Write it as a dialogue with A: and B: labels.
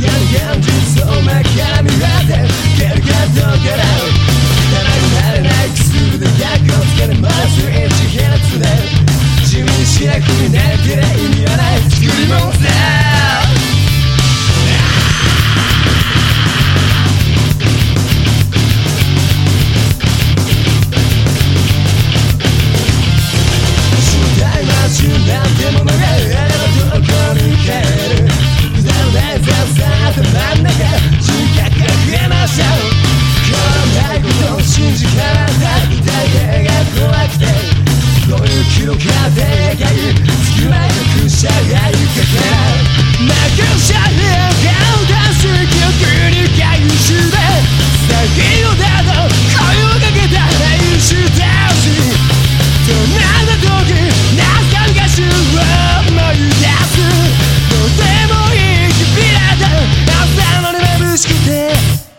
A: Yeah, yeah, just so my camera it.